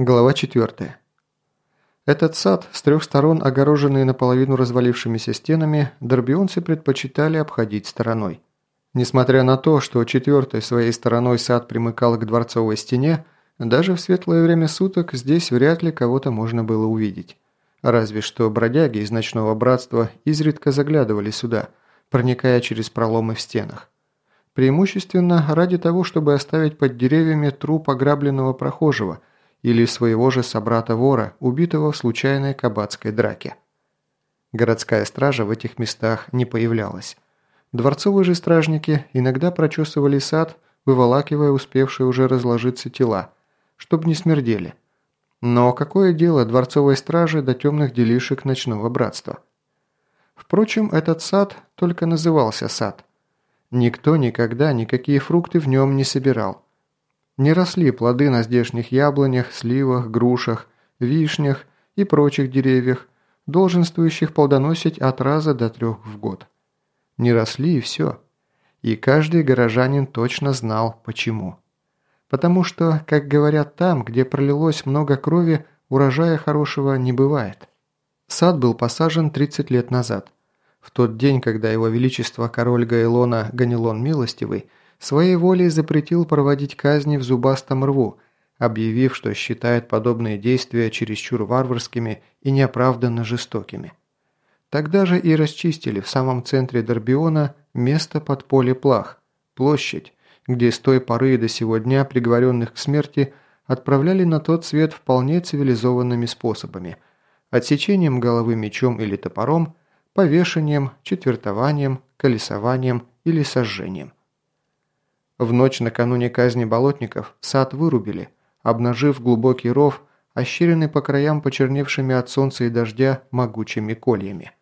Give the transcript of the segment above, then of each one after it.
Глава 4. Этот сад, с трех сторон огороженный наполовину развалившимися стенами, дорбионцы предпочитали обходить стороной. Несмотря на то, что четвертой своей стороной сад примыкал к дворцовой стене, даже в светлое время суток здесь вряд ли кого-то можно было увидеть. Разве что бродяги из ночного братства изредка заглядывали сюда, проникая через проломы в стенах. Преимущественно ради того, чтобы оставить под деревьями труп ограбленного прохожего – или своего же собрата-вора, убитого в случайной кабацкой драке. Городская стража в этих местах не появлялась. Дворцовые же стражники иногда прочесывали сад, выволакивая успевшие уже разложиться тела, чтобы не смердели. Но какое дело дворцовой стражи до темных делишек ночного братства? Впрочем, этот сад только назывался сад. Никто никогда никакие фрукты в нем не собирал – не росли плоды на здешних яблонях, сливах, грушах, вишнях и прочих деревьях, долженствующих плодоносить от раза до трех в год. Не росли и все. И каждый горожанин точно знал, почему. Потому что, как говорят там, где пролилось много крови, урожая хорошего не бывает. Сад был посажен 30 лет назад. В тот день, когда его величество король Гайлона Ганилон Милостивый своей волей запретил проводить казни в зубастом рву, объявив, что считает подобные действия чересчур варварскими и неоправданно жестокими. Тогда же и расчистили в самом центре Дорбиона место под поле плах, площадь, где с той поры до сего дня приговоренных к смерти отправляли на тот свет вполне цивилизованными способами – отсечением головы мечом или топором, повешением, четвертованием, колесованием или сожжением. В ночь накануне казни болотников сад вырубили, обнажив глубокий ров, ощеренный по краям почерневшими от солнца и дождя могучими кольями.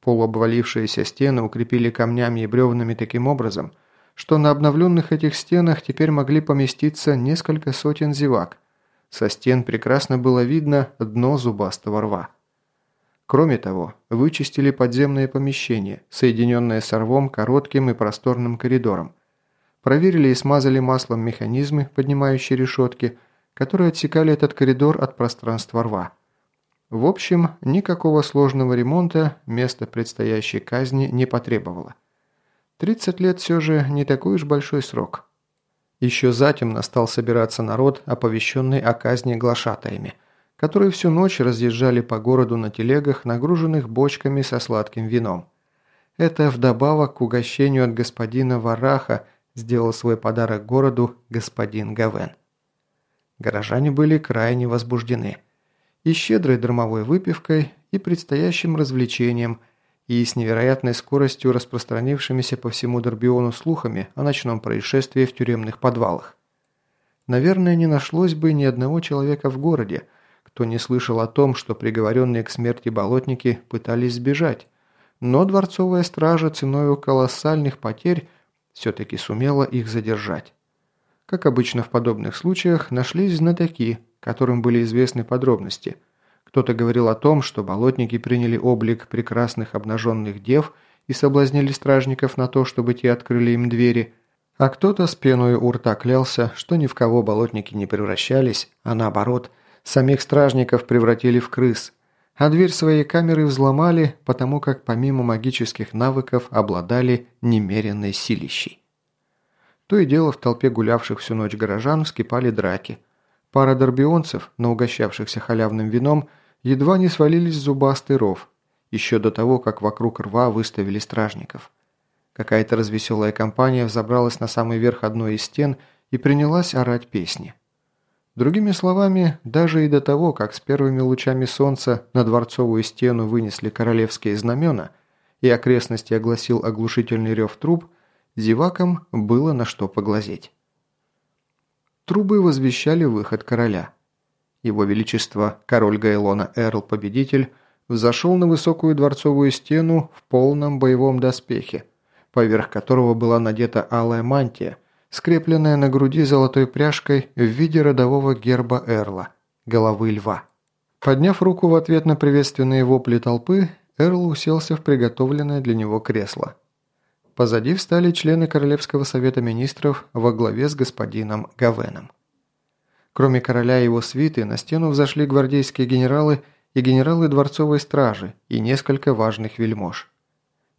Полуобвалившиеся стены укрепили камнями и бревнами таким образом, что на обновленных этих стенах теперь могли поместиться несколько сотен зевак. Со стен прекрасно было видно дно зубастого рва. Кроме того, вычистили подземные помещения, соединенные с рвом коротким и просторным коридором, проверили и смазали маслом механизмы, поднимающие решетки, которые отсекали этот коридор от пространства рва. В общем, никакого сложного ремонта место предстоящей казни не потребовало. 30 лет все же не такой уж большой срок. Еще затем стал собираться народ, оповещенный о казни глашатаями, которые всю ночь разъезжали по городу на телегах, нагруженных бочками со сладким вином. Это вдобавок к угощению от господина Вараха сделал свой подарок городу господин Гавен. Горожане были крайне возбуждены. И щедрой дармовой выпивкой, и предстоящим развлечением, и с невероятной скоростью распространившимися по всему Дорбиону слухами о ночном происшествии в тюремных подвалах. Наверное, не нашлось бы ни одного человека в городе, кто не слышал о том, что приговоренные к смерти болотники пытались сбежать, но дворцовая стража ценой колоссальных потерь все-таки сумела их задержать. Как обычно в подобных случаях, нашлись знатоки, которым были известны подробности. Кто-то говорил о том, что болотники приняли облик прекрасных обнаженных дев и соблазнили стражников на то, чтобы те открыли им двери, а кто-то с пеной у рта клялся, что ни в кого болотники не превращались, а наоборот, самих стражников превратили в крыс – а дверь своей камеры взломали, потому как помимо магических навыков обладали немеренной силищей. То и дело в толпе гулявших всю ночь горожан вскипали драки. Пара дорбионцев, наугощавшихся халявным вином, едва не свалились в зубастый ров, еще до того, как вокруг рва выставили стражников. Какая-то развеселая компания взобралась на самый верх одной из стен и принялась орать песни. Другими словами, даже и до того, как с первыми лучами солнца на дворцовую стену вынесли королевские знамена и окрестности огласил оглушительный рев труб, зевакам было на что поглазеть. Трубы возвещали выход короля. Его Величество, король Гайлона Эрл-Победитель, взошел на высокую дворцовую стену в полном боевом доспехе, поверх которого была надета алая мантия – скрепленная на груди золотой пряжкой в виде родового герба Эрла – головы льва. Подняв руку в ответ на приветственные вопли толпы, Эрл уселся в приготовленное для него кресло. Позади встали члены Королевского совета министров во главе с господином Гавеном. Кроме короля и его свиты, на стену взошли гвардейские генералы и генералы дворцовой стражи и несколько важных вельмож.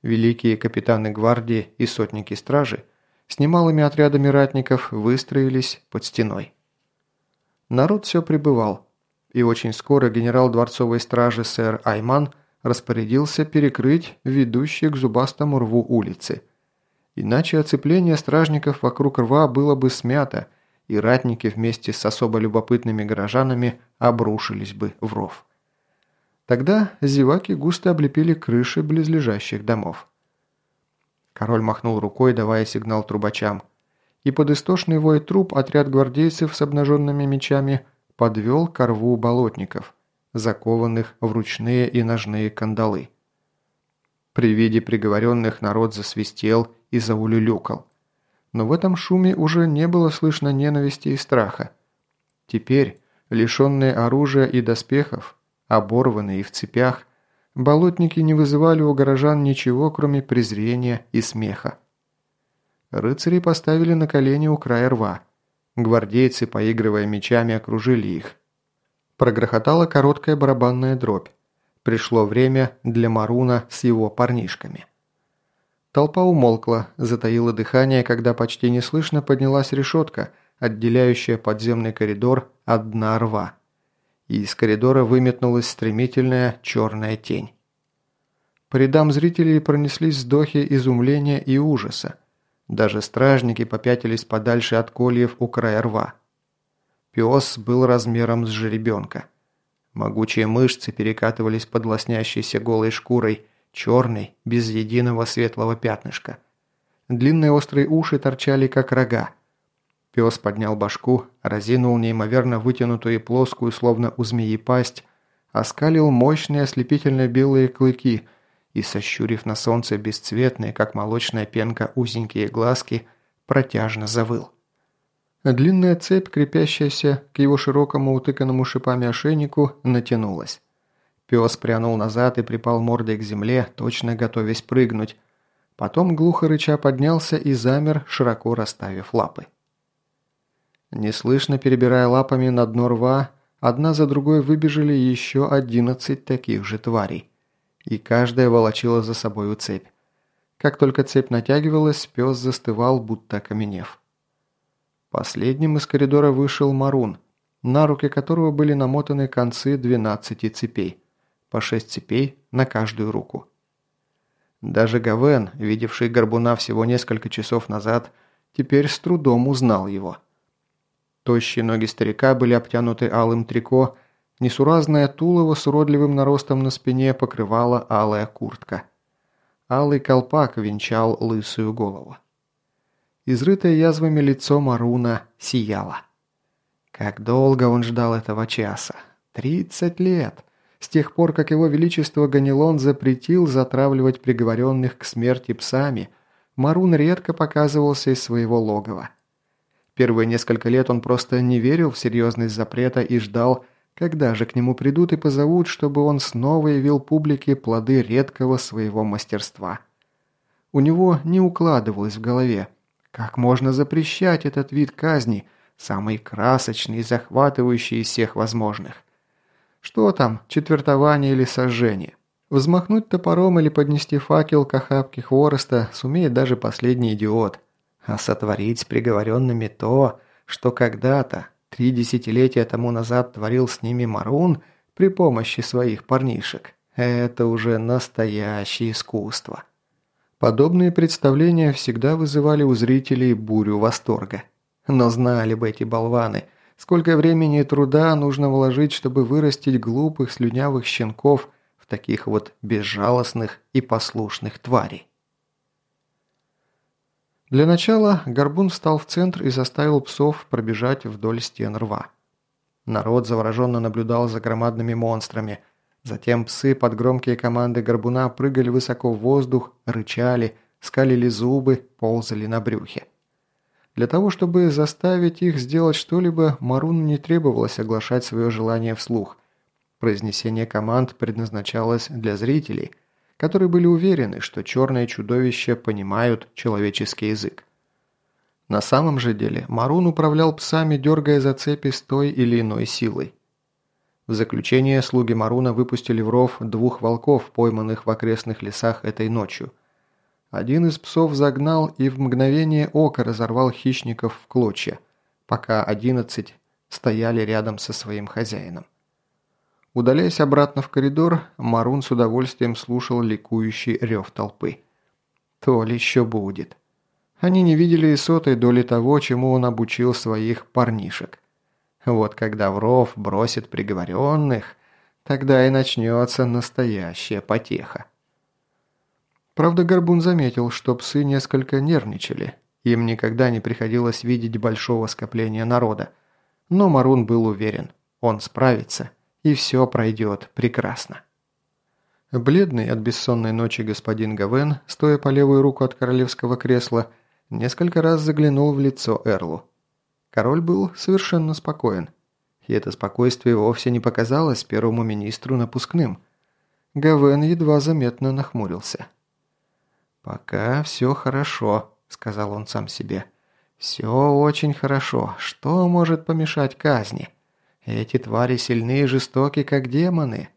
Великие капитаны гвардии и сотники стражи с немалыми отрядами ратников выстроились под стеной. Народ все прибывал, и очень скоро генерал дворцовой стражи сэр Айман распорядился перекрыть ведущие к зубастому рву улицы. Иначе оцепление стражников вокруг рва было бы смято, и ратники вместе с особо любопытными горожанами обрушились бы в ров. Тогда зеваки густо облепили крыши близлежащих домов. Король махнул рукой, давая сигнал трубачам. И под истошный вой труп отряд гвардейцев с обнаженными мечами подвел к рву болотников, закованных в ручные и ножные кандалы. При виде приговоренных народ засвистел и заулюлюкал. Но в этом шуме уже не было слышно ненависти и страха. Теперь, лишенные оружия и доспехов, оборванные в цепях, болотники не вызывали у горожан ничего, кроме презрения и смеха. Рыцари поставили на колени у края рва. Гвардейцы, поигрывая мечами, окружили их. Прогрохотала короткая барабанная дробь. Пришло время для Маруна с его парнишками. Толпа умолкла, затаила дыхание, когда почти неслышно поднялась решетка, отделяющая подземный коридор от дна рва и из коридора выметнулась стремительная черная тень. По рядам зрителей пронеслись вздохи изумления и ужаса. Даже стражники попятились подальше от кольев у края рва. Пес был размером с жеребенка. Могучие мышцы перекатывались под лоснящейся голой шкурой, черной, без единого светлого пятнышка. Длинные острые уши торчали, как рога. Пес поднял башку, разинул неимоверно вытянутую и плоскую, словно у змеи пасть, оскалил мощные ослепительно белые клыки и, сощурив на солнце бесцветные, как молочная пенка, узенькие глазки, протяжно завыл. Длинная цепь, крепящаяся к его широкому утыканному шипами ошейнику, натянулась. Пес прянул назад и припал мордой к земле, точно готовясь прыгнуть. Потом глухо рыча поднялся и замер, широко расставив лапы. Неслышно перебирая лапами на дно рва, одна за другой выбежали еще одиннадцать таких же тварей. И каждая волочила за собой цепь. Как только цепь натягивалась, пес застывал, будто окаменев. Последним из коридора вышел Марун, на руки которого были намотаны концы двенадцати цепей. По шесть цепей на каждую руку. Даже Гавен, видевший Горбуна всего несколько часов назад, теперь с трудом узнал его. Тощие ноги старика были обтянуты алым трико, несуразное тулово с уродливым наростом на спине покрывала алая куртка. Алый колпак венчал лысую голову. Изрытое язвами лицо Маруна сияло. Как долго он ждал этого часа? Тридцать лет! С тех пор, как его величество Ганилон запретил затравливать приговоренных к смерти псами, Марун редко показывался из своего логова. Первые несколько лет он просто не верил в серьезность запрета и ждал, когда же к нему придут и позовут, чтобы он снова явил публике плоды редкого своего мастерства. У него не укладывалось в голове, как можно запрещать этот вид казни, самый красочный и захватывающий из всех возможных. Что там, четвертование или сожжение? Взмахнуть топором или поднести факел к охапке хвороста сумеет даже последний идиот – а сотворить с приговоренными то, что когда-то, три десятилетия тому назад творил с ними Марун при помощи своих парнишек, это уже настоящее искусство. Подобные представления всегда вызывали у зрителей бурю восторга. Но знали бы эти болваны, сколько времени и труда нужно вложить, чтобы вырастить глупых слюнявых щенков в таких вот безжалостных и послушных тварей. Для начала Горбун встал в центр и заставил псов пробежать вдоль стен рва. Народ завороженно наблюдал за громадными монстрами. Затем псы под громкие команды Горбуна прыгали высоко в воздух, рычали, скалили зубы, ползали на брюхе. Для того, чтобы заставить их сделать что-либо, Маруну не требовалось оглашать свое желание вслух. Произнесение команд предназначалось для зрителей, которые были уверены, что черные чудовища понимают человеческий язык. На самом же деле Марун управлял псами, дергая за цепи с той или иной силой. В заключение слуги Маруна выпустили в ров двух волков, пойманных в окрестных лесах этой ночью. Один из псов загнал и в мгновение ока разорвал хищников в клочья, пока одиннадцать стояли рядом со своим хозяином. Удаляясь обратно в коридор, Марун с удовольствием слушал ликующий рев толпы. То ли еще будет. Они не видели и сотой доли того, чему он обучил своих парнишек. Вот когда в ров бросит приговоренных, тогда и начнется настоящая потеха. Правда, Горбун заметил, что псы несколько нервничали. Им никогда не приходилось видеть большого скопления народа. Но Марун был уверен, он справится, и все пройдет прекрасно. Бледный от бессонной ночи господин Гавен, стоя по левую руку от королевского кресла, несколько раз заглянул в лицо Эрлу. Король был совершенно спокоен. И это спокойствие вовсе не показалось первому министру напускным. Гавен едва заметно нахмурился. «Пока все хорошо», — сказал он сам себе. «Все очень хорошо. Что может помешать казни? Эти твари сильны и жестоки, как демоны.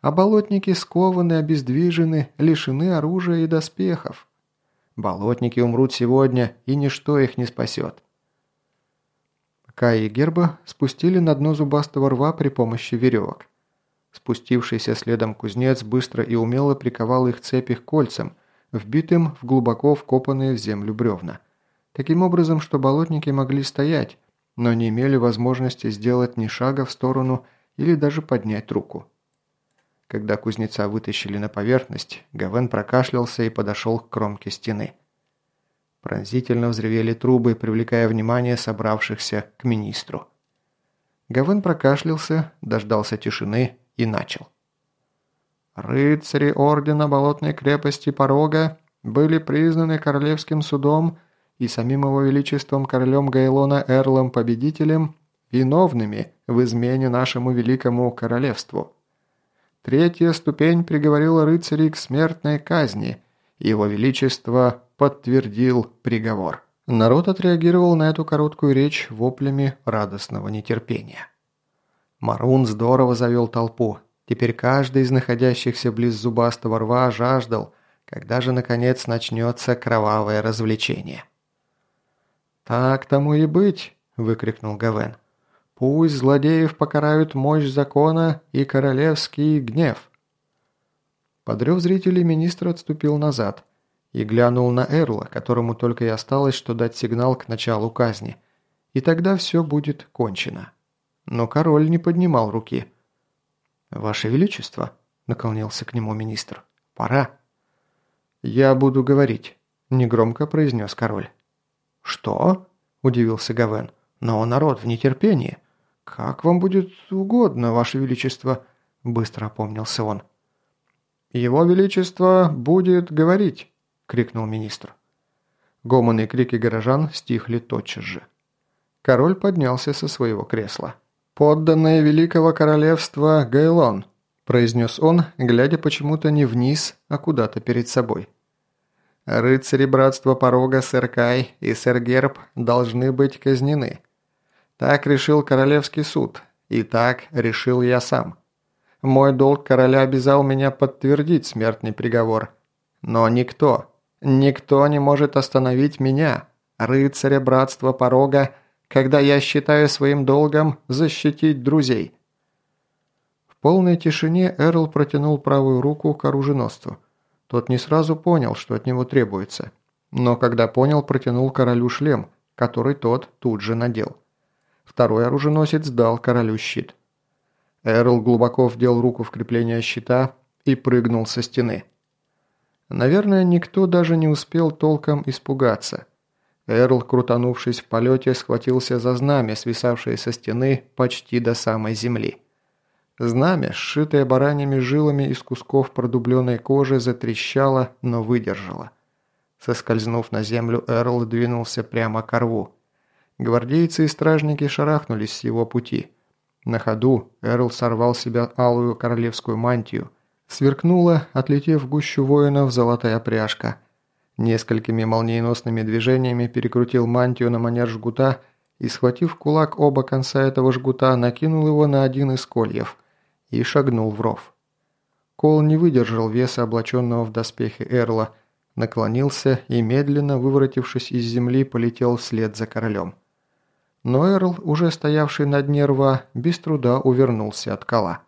А болотники скованы, обездвижены, лишены оружия и доспехов. Болотники умрут сегодня, и ничто их не спасет. Кай и Герба спустили на дно зубастого рва при помощи веревок. Спустившийся следом кузнец быстро и умело приковал их цепи к кольцам, вбитым в глубоко вкопанные в землю бревна. Таким образом, что болотники могли стоять, но не имели возможности сделать ни шага в сторону или даже поднять руку. Когда кузнеца вытащили на поверхность, Гавен прокашлялся и подошел к кромке стены. Пронзительно взревели трубы, привлекая внимание собравшихся к министру. Гавен прокашлялся, дождался тишины и начал. «Рыцари Ордена Болотной крепости Порога были признаны Королевским судом и самим его величеством королем Гайлона Эрлом Победителем виновными в измене нашему великому королевству. Третья ступень приговорила рыцарей к смертной казни, его величество подтвердил приговор. Народ отреагировал на эту короткую речь воплями радостного нетерпения. Марун здорово завел толпу. Теперь каждый из находящихся близ зубастого рва жаждал, когда же наконец начнется кровавое развлечение. «Так тому и быть!» – выкрикнул Гавен. «Пусть злодеев покарают мощь закона и королевский гнев!» Подрев зрителей министр отступил назад – и глянул на Эрла, которому только и осталось, что дать сигнал к началу казни. И тогда все будет кончено. Но король не поднимал руки. «Ваше Величество», — наклонился к нему министр, — «пора». «Я буду говорить», — негромко произнес король. «Что?» – удивился Гавен. «Но народ в нетерпении. Как вам будет угодно, Ваше Величество?» – быстро опомнился он. «Его Величество будет говорить», – крикнул министр. Гомон и крики горожан стихли тотчас же. Король поднялся со своего кресла. «Подданные Великого Королевства Гейлон», – произнес он, глядя почему-то не вниз, а куда-то перед собой. «Рыцари Братства Порога сэр Кай и сэр Герб должны быть казнены. Так решил Королевский суд, и так решил я сам. Мой долг короля обязал меня подтвердить смертный приговор. Но никто, Никто не может остановить меня, рыцаря братства порога, когда я считаю своим долгом защитить друзей». В полной тишине Эрл протянул правую руку к оруженосцу. Тот не сразу понял, что от него требуется. Но когда понял, протянул королю шлем, который тот тут же надел. Второй оруженосец дал королю щит. Эрл глубоко вдел руку в крепление щита и прыгнул со стены. Наверное, никто даже не успел толком испугаться. Эрл, крутанувшись в полете, схватился за знамя, свисавшее со стены почти до самой земли. Знамя, сшитое бараньими жилами из кусков продубленной кожи, затрещало, но выдержало. Соскользнув на землю, Эрл двинулся прямо к рву. Гвардейцы и стражники шарахнулись с его пути. На ходу Эрл сорвал себя алую королевскую мантию – Сверкнула, отлетев в гущу воинов, золотая пряжка. Несколькими молниеносными движениями перекрутил мантию на манер жгута и, схватив кулак оба конца этого жгута, накинул его на один из кольев и шагнул в ров. Кол не выдержал веса облаченного в доспехи Эрла, наклонился и, медленно выворотившись из земли, полетел вслед за королем. Но Эрл, уже стоявший на дне рва, без труда увернулся от кола.